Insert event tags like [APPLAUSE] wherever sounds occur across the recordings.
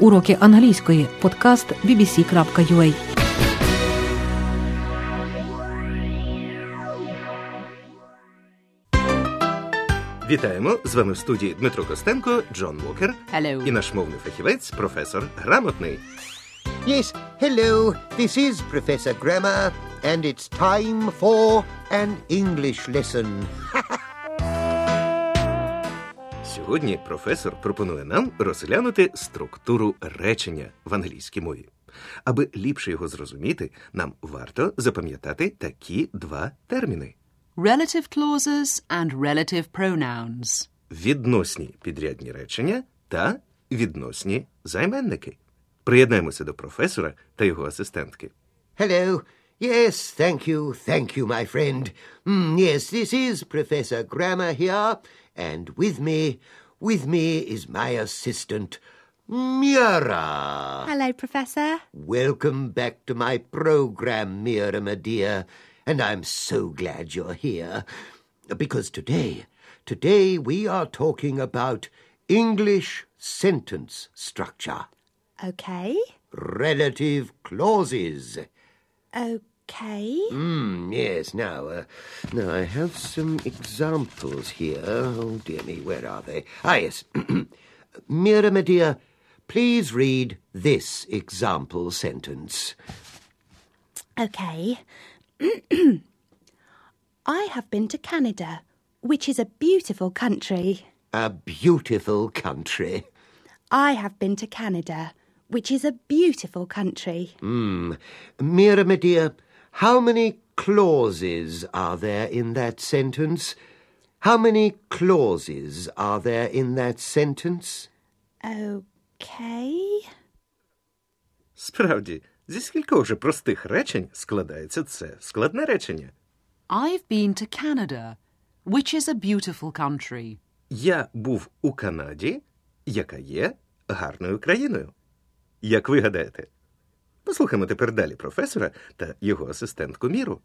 Уроки англійської. Подкаст bbc.ua Вітаємо! З вами в студії Дмитро Костенко, Джон Вокер Hello. і наш мовний фахівець, професор Грамотний. Yes, hello. This is Professor Grammar, and it's time for an English lesson. Сьогодні професор пропонує нам розглянути структуру речення в англійській мові. Аби ліпше його зрозуміти, нам варто запам'ятати такі два терміни: Relative clauses and relative pronouns. відносні підрядні речення та відносні займенники. Приєднаємося до професора та його асистентки. Hello. Yes, thank you, thank you, my friend. Mm, yes, this is Professor Grammar here, and with me, with me is my assistant, Mira. Hello, Professor. Welcome back to my program, Mira, my dear, and I'm so glad you're here. Because today, today we are talking about English sentence structure, Okay. relative clauses. Okay. Mm, yes, now, uh, now I have some examples here. Oh, dear me, where are they? Ah, yes. [CLEARS THROAT] Mira, my dear, please read this example sentence. Okay. [CLEARS THROAT] I have been to Canada, which is a beautiful country. A beautiful country. I have been to Canada, which is a beautiful country. Mira, my dear, how many clauses are there in that sentence? How many clauses are there in that sentence? Okay. Справді, зі скількох же простих речень складається це складне речення? I've been to Canada, which is a beautiful country. Я був у Канаді, яка є гарною країною. Як ви гадаєте? Послухаємо тепер далі професора та його асистентку Міру.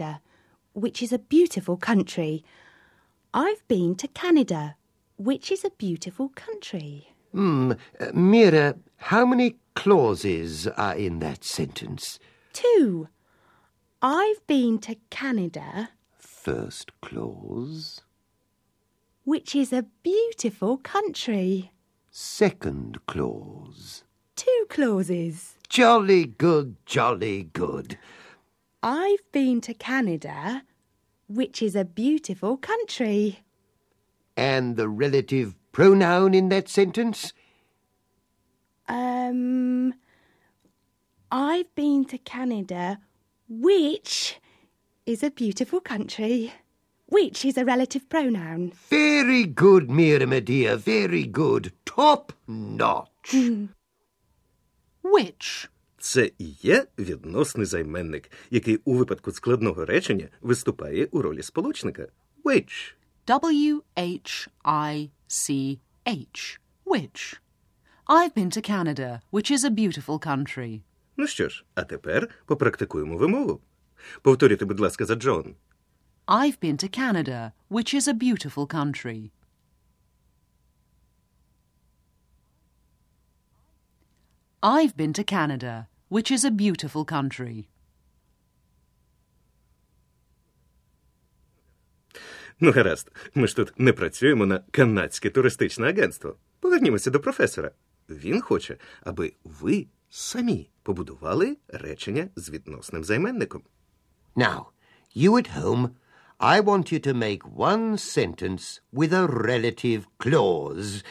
Canada, which is a beautiful country. I've been to Canada, which is a beautiful country. Hmm, uh, Mira, how many clauses are in that sentence? Two. I've been to Canada, First clause, which is a beautiful country. second clause. Two clauses. Jolly good, jolly good. I've been to Canada, which is a beautiful country. And the relative pronoun in that sentence? Um, I've been to Canada, which is a beautiful country. Which is a relative pronoun. Very good, Mira, my dear, very good. Top notch. Which? Це і є відносний займенник, який у випадку складного речення виступає у ролі сполучника. Which. W H I C H. Which? I've been to Canada, which is a beautiful country. Ну що ж, а тепер попрактикуємо вимову. Повторюйте, будь ласка, за Джон. I've been to Canada, which is a beautiful country. I've been to Canada, which is a beautiful country. Ну, гаразд, ми ж тут не працюємо на канадське туристичне агентство. Повернімося до професора. Він хоче, аби ви самі побудували речення з відносним займенником. Now, you at home, I want you to make one sentence with a relative clause.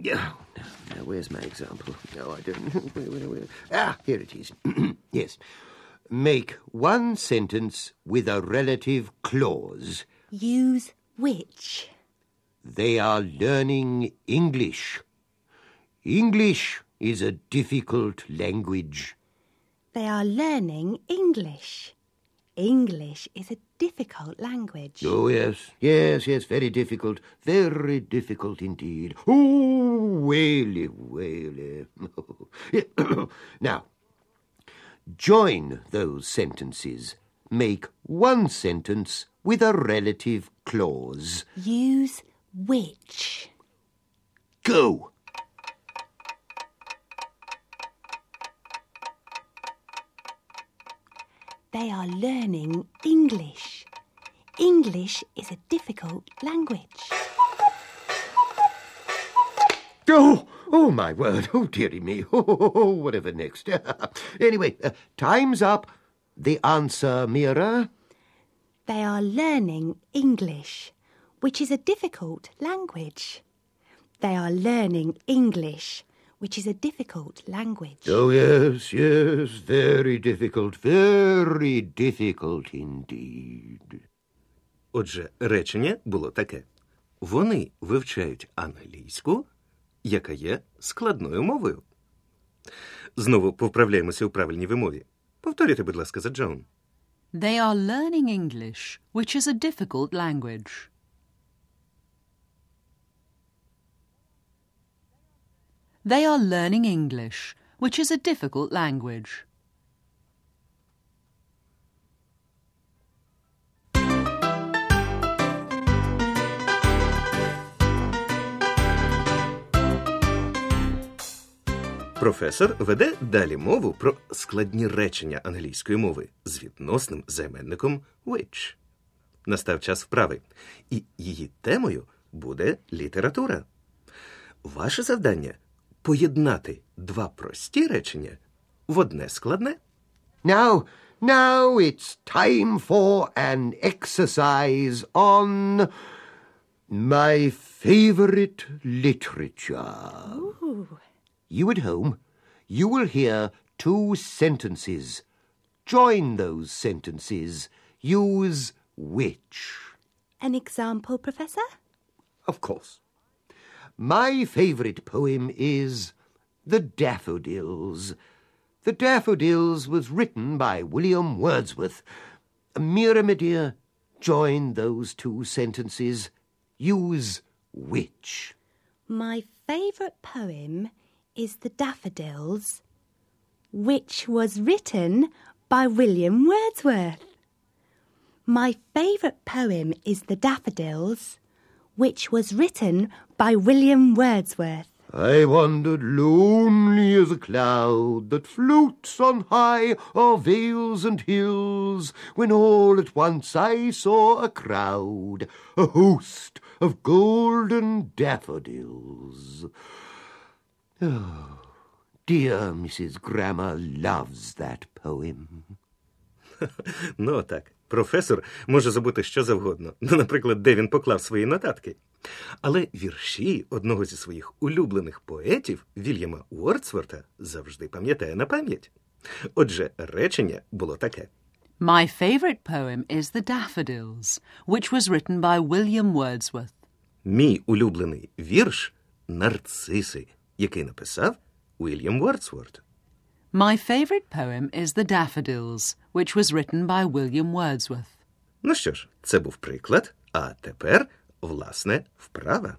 Yeah, now, now where's my example? No, I don't. [LAUGHS] Where, where, where? Ah, here it is. [CLEARS THROAT] yes. Make one sentence with a relative clause. Use which. They are learning English. English is a difficult language. They are learning English. English is a difficult language. Oh, yes, yes, yes, very difficult, very difficult indeed. Oh, whaley, whaley. [COUGHS] now, join those sentences. Make one sentence with a relative clause. Use which. Go! They are learning English. English is a difficult language. Oh, oh, my word. Oh, dearie me. [LAUGHS] Oh, oh, oh whatever next. [LAUGHS] anyway, uh, time's up. The answer, Mira? They are learning English, which is a difficult language. They are learning English, which is a difficult language. Oh, yes, yes, very difficult, very difficult indeed. Отже, речення було таке: вони вивчають англійську, яка є складною мовою. Знову повправляємося у правильній вимові. Повторюйте, будь ласка, за Джон. They are learning English, which is a difficult language. They are learning English, which is a difficult language. Професор веде далі мову про складні речення англійської мови з відносним займенником which. Настав час вправи, і її темою буде література. Ваше завдання поєднати два прості речення в одне складне. Now, now it's time for an exercise on my favorite literature. You at home, you will hear two sentences. Join those sentences. Use which. An example, Professor? Of course. My favourite poem is The Daffodils. The Daffodils was written by William Wordsworth. Mira, my dear, join those two sentences. Use which. My favourite poem is The Daffodils, which was written by William Wordsworth. My favourite poem is The Daffodils, which was written by William Wordsworth. I wandered lonely as a cloud that floats on high o'er vales and hills, when all at once I saw a crowd, a host of golden daffodils. Oh, dear Mrs. Grammer loves that poem. [LAUGHS] Ну так, професор може забути що завгодно, ну, наприклад, де він поклав свої нотатки. Але вірші одного зі своїх улюблених поетів Вільяма Уордсворта завжди пам'ятає на пам'ять. Отже, речення було таке: My favourite poem is The Daffodils, which was written by William Wordsworth. Мій улюблений вірш Нарциси, який написав Уільям Уордсворт. My favourite poem is The Daffodils, which was written by William Wordsworth. Ну що ж, це був приклад, а тепер, власне, вправа.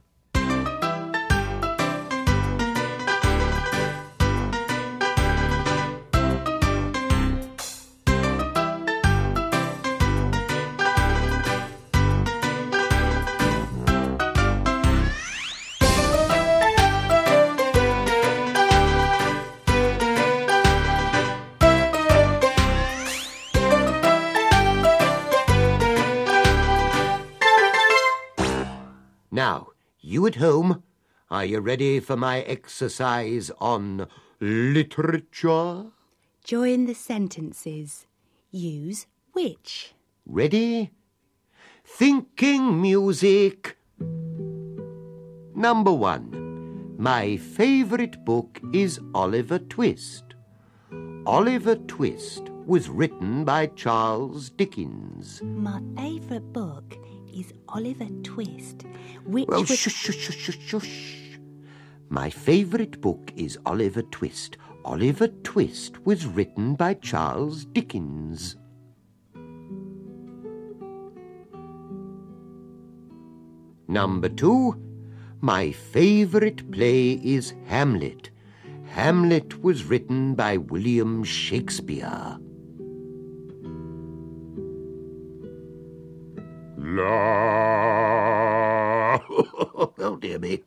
You at home, are you ready for my exercise on literature? Join the sentences. Use which. Ready? Thinking music. Number one. My favourite book is Oliver Twist. Oliver Twist was written by Charles Dickens. My favourite book is Oliver Twist, which Well, was. shush, shush, shush, shush, shush. My favourite book is Oliver Twist. Oliver Twist was written by Charles Dickens. Number two, my favourite play is Hamlet. Hamlet was written by William Shakespeare. La. [LAUGHS] oh, dear me.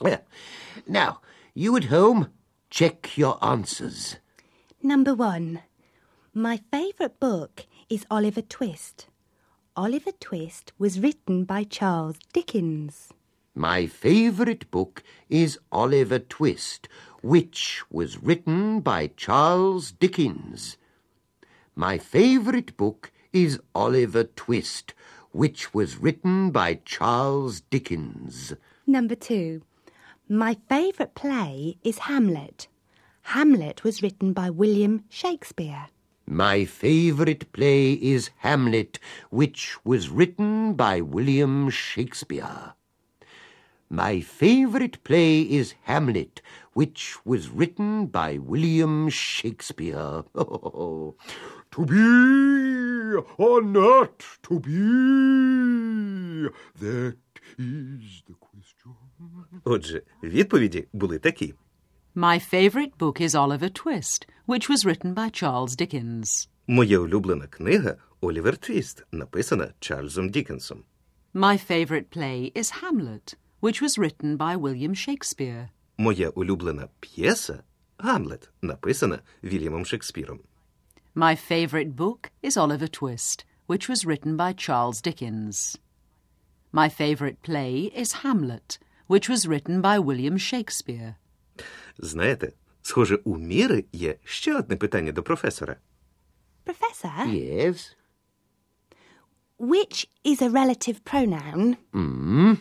[LAUGHS] now, you at home, check your answers. Number one. My favourite book is Oliver Twist. Oliver Twist was written by Charles Dickens. My favourite book is Oliver Twist, which was written by Charles Dickens. My favourite book is Oliver Twist, which was written by Charles Dickens. Number two. My favourite play is Hamlet. Hamlet was written by William Shakespeare. My favourite play is Hamlet, which was written by William Shakespeare. My favourite play is Hamlet, which was written by William Shakespeare. [LAUGHS] to be or not to be? That is the question. Отже, відповіді були такі. My favourite book is Oliver Twist, which was written by Charles Dickens. Моя улюблена книга Олівер Твіст, написана Чарльзом Дікенсом. My favourite play is Hamlet, which was written by William Shakespeare. Моя улюблена п'єса Гамлет, написана Вільямом Шекспіром. My favourite book is Oliver Twist, which was written by Charles Dickens. My favourite play is Hamlet, which was written by William Shakespeare. Знаєте, схоже, у Міри є ще одне питання до професора. Professor, Yes? which is a relative pronoun? Mm?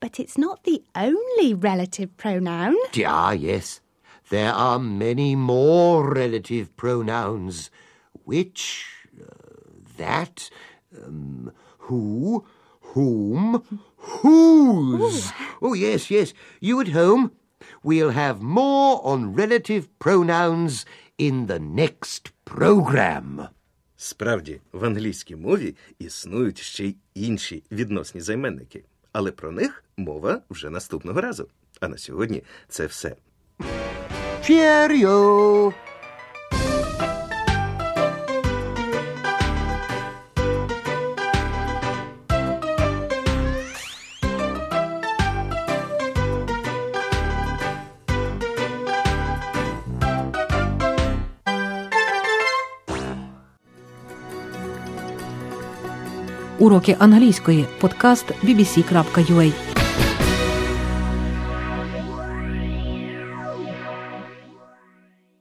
But it's not the only relative pronoun. Ah, yes. There are many more relative pronouns. Which, uh, that, um, who, whom, whose. Oh, yes, yes. You at home? We'll have more on relative pronouns in the next program. Справді, в англійській мові існують ще й інші відносні займенники, але про них мова вже наступного разу. А на сьогодні це все. Cheerio! Уроки англійської. Подкаст bbc.ua